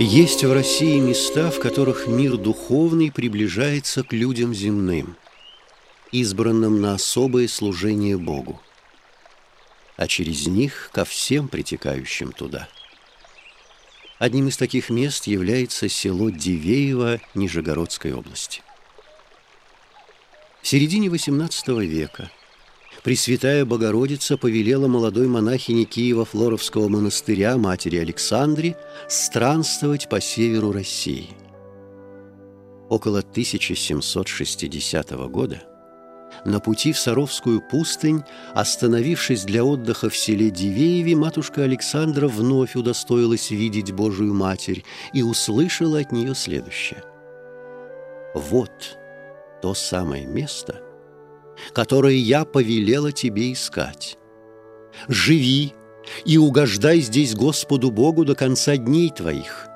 Есть в России места, в которых мир духовный приближается к людям земным, избранным на особое служение Богу, а через них ко всем притекающим туда. Одним из таких мест является село Дивеево Нижегородской области. В середине XVIII века Пресвятая Богородица повелела молодой монахине Киева-Флоровского монастыря матери Александре странствовать по северу России. Около 1760 года на пути в Саровскую пустынь, остановившись для отдыха в селе Дивееве, матушка Александра вновь удостоилась видеть Божию Матерь и услышала от нее следующее. «Вот то самое место – которое я повелела тебе искать. Живи и угождай здесь Господу Богу до конца дней твоих.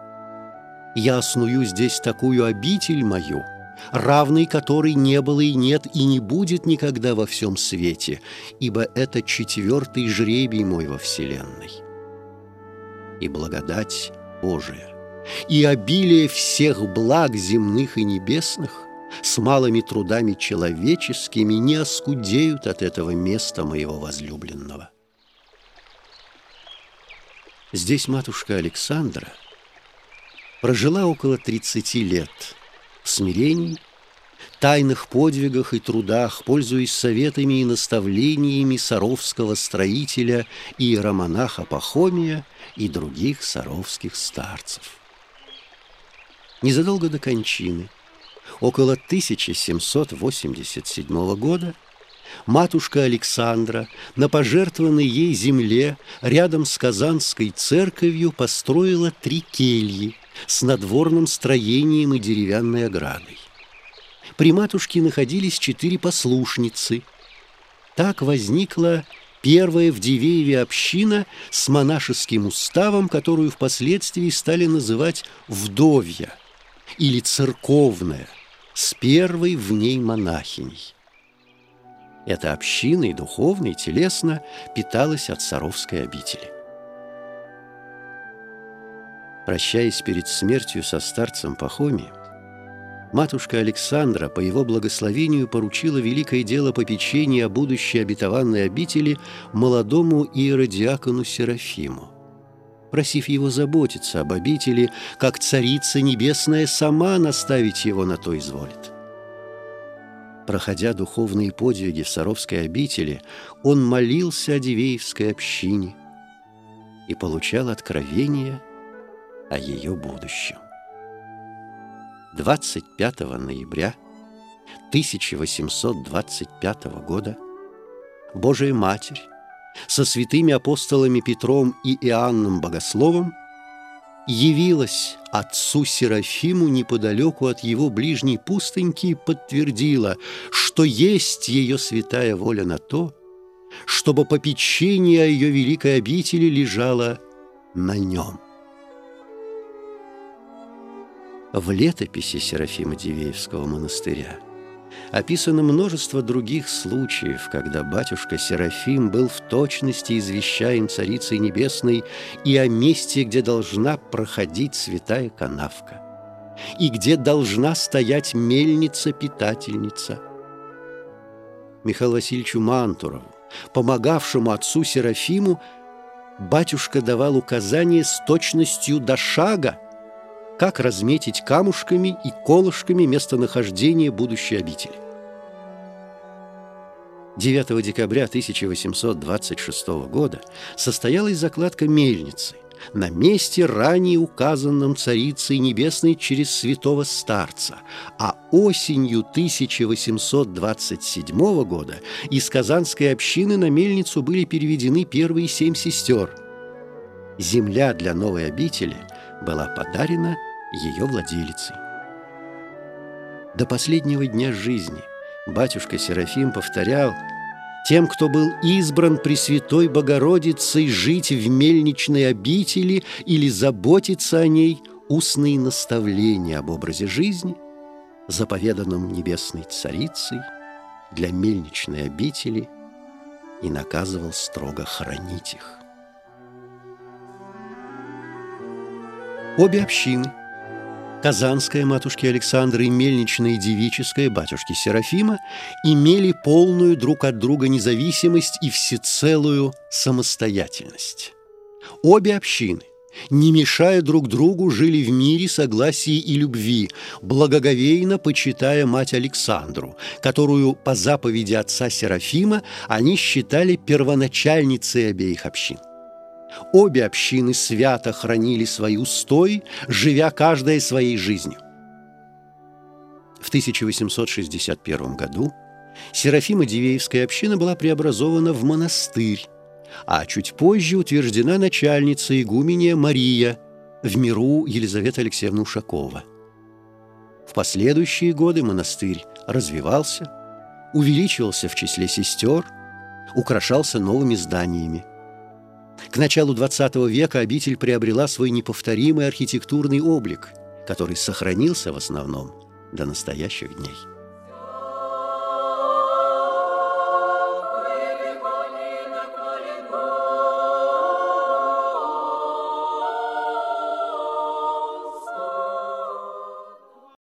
Я осную здесь такую обитель мою, равной которой не было и нет и не будет никогда во всем свете, ибо это четвертый жребий мой во вселенной. И благодать Божия, и обилие всех благ земных и небесных – с малыми трудами человеческими не оскудеют от этого места моего возлюбленного. Здесь матушка Александра прожила около 30 лет в смирении, тайных подвигах и трудах, пользуясь советами и наставлениями саровского строителя и иеромонаха Пахомия и других саровских старцев. Незадолго до кончины – около 1787 года матушка Александра на пожертвованной ей земле рядом с Казанской церковью построила три кельи с надворным строением и деревянной оградой. При матушке находились четыре послушницы. Так возникла первая в Дивееве община с монашеским уставом, которую впоследствии стали называть «вдовья» или «церковная», с первой в ней монахиней. Эта община и духовно, и телесно питалась от Саровской обители. Прощаясь перед смертью со старцем Пахоми, матушка Александра по его благословению поручила великое дело попечения о будущей обетованной обители молодому иеродиакону Серафиму просив его заботиться об обители, как Царица Небесная сама наставить его на то изволит. Проходя духовные подвиги в Саровской обители, он молился о Дивеевской общине и получал откровение о ее будущем. 25 ноября 1825 года Божия Матерь со святыми апостолами Петром и Иоанном Богословом явилась отцу Серафиму неподалеку от его ближней пустыньки и подтвердила, что есть ее святая воля на то, чтобы попечение о ее великой обители лежало на нем. В летописи Серафима Дивеевского монастыря – описано множество других случаев, когда батюшка Серафим был в точности извещаем Царицей Небесной и о месте, где должна проходить святая канавка, и где должна стоять мельница-питательница. Михаилу Васильевичу Мантурову, помогавшему отцу Серафиму, батюшка давал указания с точностью до шага, как разметить камушками и колышками местонахождение будущей обители. 9 декабря 1826 года состоялась закладка мельницы на месте, ранее указанном Царицей Небесной через святого старца, а осенью 1827 года из Казанской общины на мельницу были переведены первые семь сестер. Земля для новой обители была подарена ее владелицей. До последнего дня жизни батюшка Серафим повторял тем, кто был избран Пресвятой Богородицей жить в мельничной обители или заботиться о ней, устные наставления об образе жизни, заповеданном Небесной Царицей для мельничной обители и наказывал строго хранить их. Обе общины – Казанская матушки Александры и Мельничная девическая батюшки Серафима имели полную друг от друга независимость и всецелую самостоятельность. Обе общины, не мешая друг другу, жили в мире, согласии и любви, благоговейно почитая мать Александру, которую по заповеди отца Серафима они считали первоначальницей обеих общин. Обе общины свято хранили свои устои, живя каждая своей жизнью. В 1861 году Серафима-Дивеевская община была преобразована в монастырь, а чуть позже утверждена начальница игумения Мария в миру Елизавета Алексеевна Ушакова. В последующие годы монастырь развивался, увеличивался в числе сестер, украшался новыми зданиями – к началу XX века обитель приобрела свой неповторимый архитектурный облик, который сохранился в основном до настоящих дней.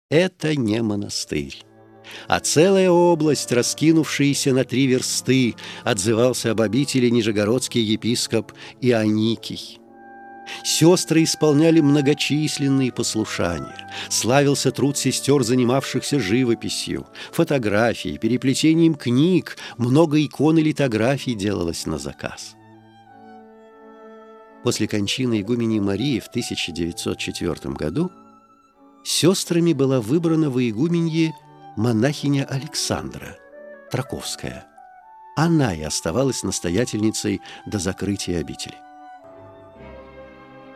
Это не монастырь а целая область, раскинувшаяся на три версты, отзывался об обители нижегородский епископ Ионикий. Сестры исполняли многочисленные послушания. Славился труд сестер, занимавшихся живописью, фотографией, переплетением книг. Много икон и литографий делалось на заказ. После кончины игумени Марии в 1904 году сестрами была выбрана во игуменье монахиня Александра, Траковская. Она и оставалась настоятельницей до закрытия обители.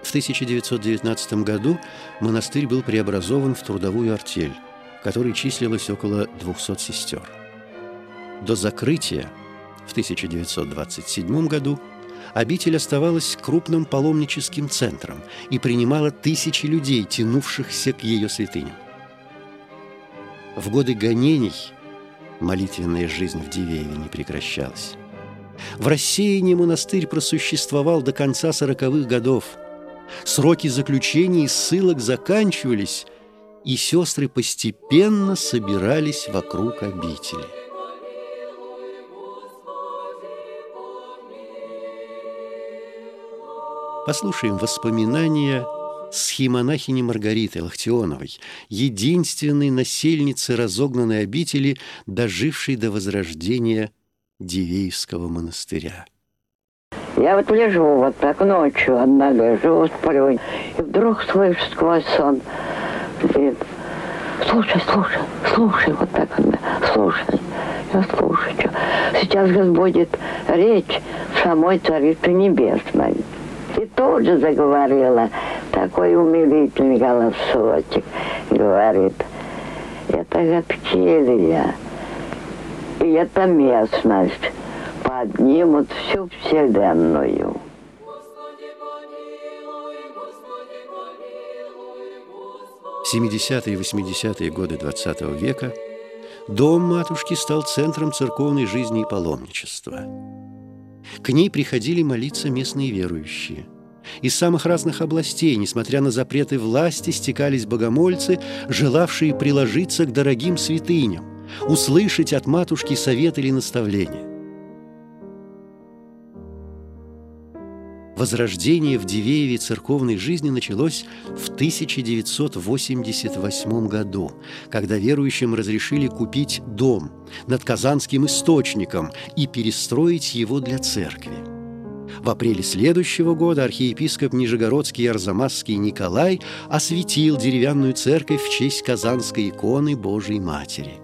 В 1919 году монастырь был преобразован в трудовую артель, в которой числилось около 200 сестер. До закрытия в 1927 году обитель оставалась крупным паломническим центром и принимала тысячи людей, тянувшихся к ее святыням. В годы гонений молитвенная жизнь в Дивееве не прекращалась. В рассеянии монастырь просуществовал до конца сороковых годов. Сроки заключения и ссылок заканчивались, и сестры постепенно собирались вокруг обители. Послушаем воспоминания схимонахини Маргариты Лахтионовой, единственной насельницы разогнанной обители, дожившей до возрождения Дивеевского монастыря. Я вот лежу вот так ночью, одна лежу, сплю, и вдруг слышу сквозь сон, говорит, слушай, слушай, слушай, вот так она, слушай. Я слушаю. Сейчас будет речь самой Царицы Небесной. И тут же заговорила такой умилительный голосочек. Говорит, это Гаптилия. И эта местность поднимут всю Вселенную. В 70-е и 80-е годы XX -го века дом матушки стал центром церковной жизни и паломничества. К ней приходили молиться местные верующие. Из самых разных областей, несмотря на запреты власти, стекались богомольцы, желавшие приложиться к дорогим святыням, услышать от матушки совет или наставление. Возрождение в Дивееве церковной жизни началось в 1988 году, когда верующим разрешили купить дом над Казанским источником и перестроить его для церкви. В апреле следующего года архиепископ Нижегородский Арзамасский Николай осветил деревянную церковь в честь Казанской иконы Божией Матери –